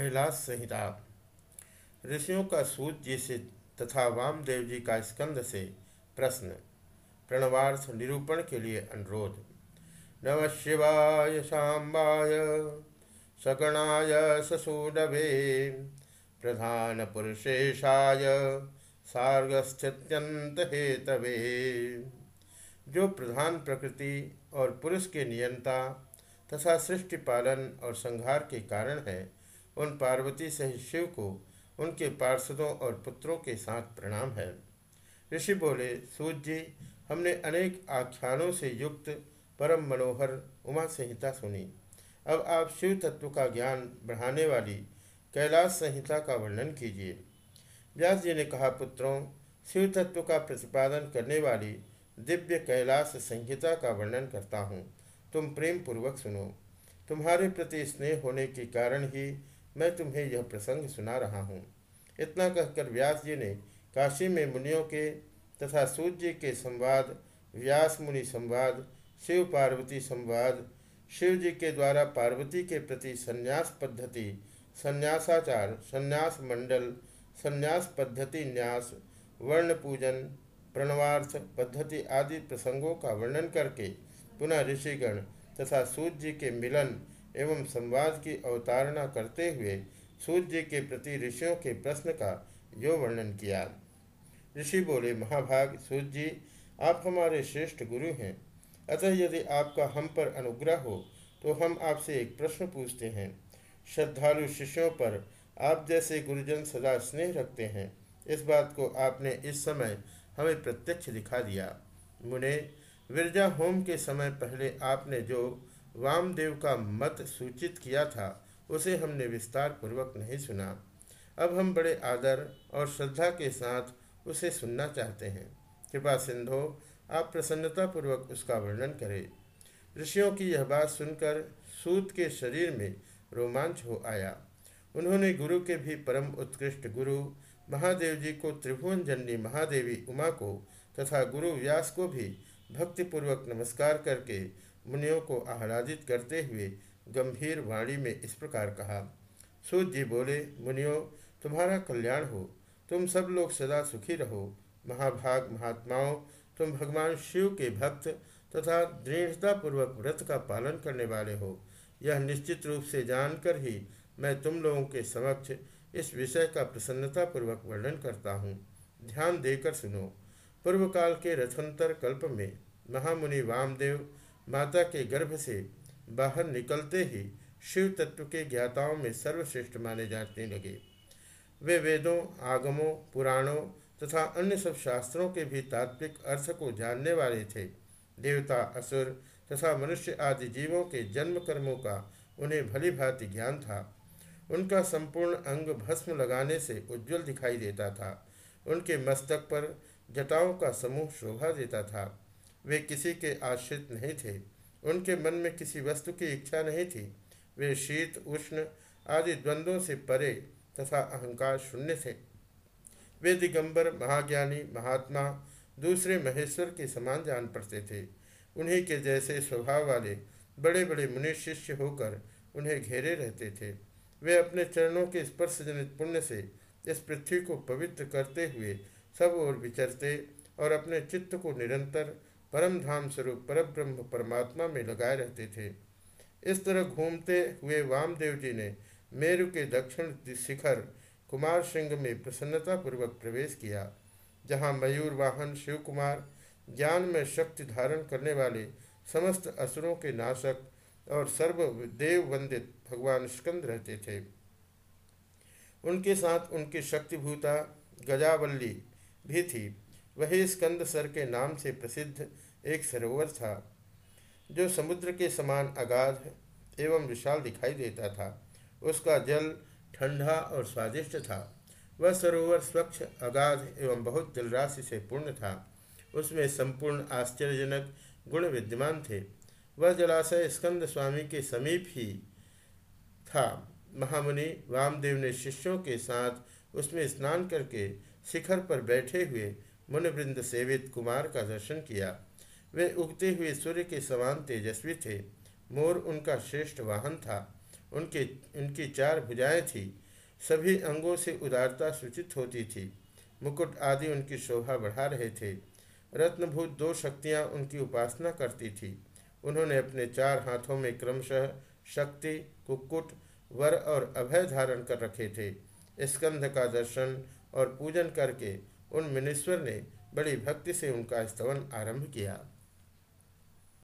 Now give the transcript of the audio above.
कैलाश संहिता। ऋषियों का सूत जी से तथा वामदेव जी का स्कंद से प्रश्न, प्रणवार्थ निरूपण के लिए अनुरोध। नम शिवाय, शाम्बाय, सगणाय ससूडवे प्रधान पुरुषेशाय सार्गस्थित्यंत हेतवे जो प्रधान प्रकृति और पुरुष के नियंता तथा सृष्टि पालन और संहार के कारण है उन पार्वती सहित शिव को उनके पार्षदों और पुत्रों के साथ प्रणाम है। ऋषि बोले, सूत जी, हमने अनेक आख्यानों से युक्त परम मनोहर उमा संहिता सुनी। अब आप शिव तत्व का ज्ञान बढ़ाने वाली कैलाश संहिता का वर्णन कीजिए। व्यास जी ने कहा, पुत्रों, शिव तत्व का प्रतिपादन करने वाली दिव्य कैलाश संहिता का वर्णन करता हूँ। तुम प्रेम पूर्वक सुनो। तुम्हारे प्रति स्नेह होने के कारण ही मैं तुम्हें यह प्रसंग सुना रहा हूँ। इतना कहकर व्यास जी ने काशी में मुनियों के तथा सूर्य जी के संवाद, व्यास मुनि संवाद, शिव पार्वती संवाद, शिव जी के द्वारा पार्वती के प्रति संन्यास पद्धति, संन्यासाचार, संन्यास मंडल, संन्यास पद्धति न्यास, वर्ण पूजन, प्रणवार्थ पद्धति आदि प्रसंगों का वर्णन करके पुनः ऋषिगण तथा सूर्य जी के मिलन एवं संवाद की अवतारणा करते हुए सूर्य जी के प्रति ऋषियों के प्रश्न का यो वर्णन किया। ऋषि बोले, महाभाग सूर्य जी आप हमारे श्रेष्ठ गुरु हैं। अतः यदि आपका हम पर अनुग्रह हो तो हम आपसे एक प्रश्न पूछते हैं। श्रद्धालु शिष्यों पर आप जैसे गुरुजन सदा स्नेह रखते हैं। इस बात को आपने इस समय हमें प्रत्यक्ष दिखा दिया। मुने विरजा होम के समय पहले आपने जो वामदेव का मत सूचित किया था, उसे हमने विस्तार पूर्वक नहीं सुना। अब हम बड़े आदर और श्रद्धा के साथ उसे सुनना चाहते हैं। कृपा सिंधो, आप प्रसन्नतापूर्वक उसका वर्णन करें। ऋषियों की यह बात सुनकर सूत के शरीर में रोमांच हो आया। उन्होंने गुरु के भी परम उत्कृष्ट गुरु, महादेव जी को त्रिभुवन जननी महादेवी उमा को तथा गुरु व्यास को भी भक्तिपूर्वक नमस्कार करके मुनियों को आह्लादित करते हुए गंभीर वाणी में इस प्रकार कहा, सूत जी बोले, मुनियों, तुम्हारा कल्याण हो। तुम सब लोग सदा सुखी रहो। महाभाग महात्माओं, तुम भगवान शिव के भक्त तथा दृढ़तापूर्वक व्रत का पालन करने वाले हो। यह निश्चित रूप से जानकर ही मैं तुम लोगों के समक्ष इस विषय का प्रसन्नतापूर्वक वर्णन करता हूँ। ध्यान देकर सुनो। पूर्व काल के रथंतर कल्प में महामुनि वामदेव माता के गर्भ से बाहर निकलते ही शिव तत्व के ज्ञाताओं में सर्वश्रेष्ठ माने जाने लगे। वे वेदों, आगमों, पुराणों तथा अन्य सब शास्त्रों के भी तात्विक अर्थ को जानने वाले थे। देवता, असुर तथा मनुष्य आदि जीवों के जन्म कर्मों का उन्हें भली भांति ज्ञान था। उनका संपूर्ण अंग भस्म लगाने से उज्जवल दिखाई देता था। उनके मस्तक पर जटाओं का समूह शोभा देता था। वे किसी के आश्रित नहीं थे। उनके मन में किसी वस्तु की इच्छा नहीं थी। वे शीत, उष्ण आदि द्वंद्वों से परे तथा अहंकार शून्य थे। वे दिगंबर, महाज्ञानी, महात्मा, दूसरे महेश्वर के समान जान पड़ते थे। उन्हीं के जैसे स्वभाव वाले बड़े बड़े मुनि शिष्य होकर उन्हें घेरे रहते थे। वे अपने चरणों के स्पर्श जनित पुण्य से इस पृथ्वी को पवित्र करते हुए सब ओर विचरते और अपने चित्त को निरंतर परम धाम स्वरूप परब्रह्म परमात्मा में लगाए रहते थे। इस तरह घूमते हुए वामदेव जी ने मेरु के दक्षिण शिखर कुमार सिंह में प्रसन्नतापूर्वक प्रवेश किया, जहाँ मयूर वाहन शिव कुमार ज्ञान में शक्ति धारण करने वाले समस्त असुरों के नाशक और सर्व देव वंदित भगवान स्कंद रहते थे। उनके साथ उनकी शक्तिभूता गजावल्ली भी थी। वही स्कंद सर के नाम से प्रसिद्ध एक सरोवर था, जो समुद्र के समान अगाध एवं विशाल दिखाई देता था। उसका जल ठंडा और स्वादिष्ट था। वह सरोवर स्वच्छ, अगाध एवं बहुत जलराशि से पूर्ण था। उसमें संपूर्ण आश्चर्यजनक गुण विद्यमान थे। वह जलाशय स्कंद स्वामी के समीप ही था। महामुनि वामदेव ने शिष्यों के साथ उसमें स्नान करके शिखर पर बैठे हुए मुनवृंद सेवित कुमार का दर्शन किया। वे उगते हुए सूर्य के समान तेजस्वी थे। मोर उनका श्रेष्ठ वाहन था। उनके, उनकी चार भुजाएँ थी। सभी अंगों से उदारता सूचित होती थी। मुकुट आदि उनकी शोभा बढ़ा रहे थे। रत्नभूत दो शक्तियाँ उनकी उपासना करती थी। उन्होंने अपने चार हाथों में क्रमशः शक्ति, कुक्कुट, वर और अभय धारण कर रखे थे। स्कंध का दर्शन और पूजन करके उन मुनीश्वर ने बड़ी भक्ति से उनका स्तवन आरंभ किया।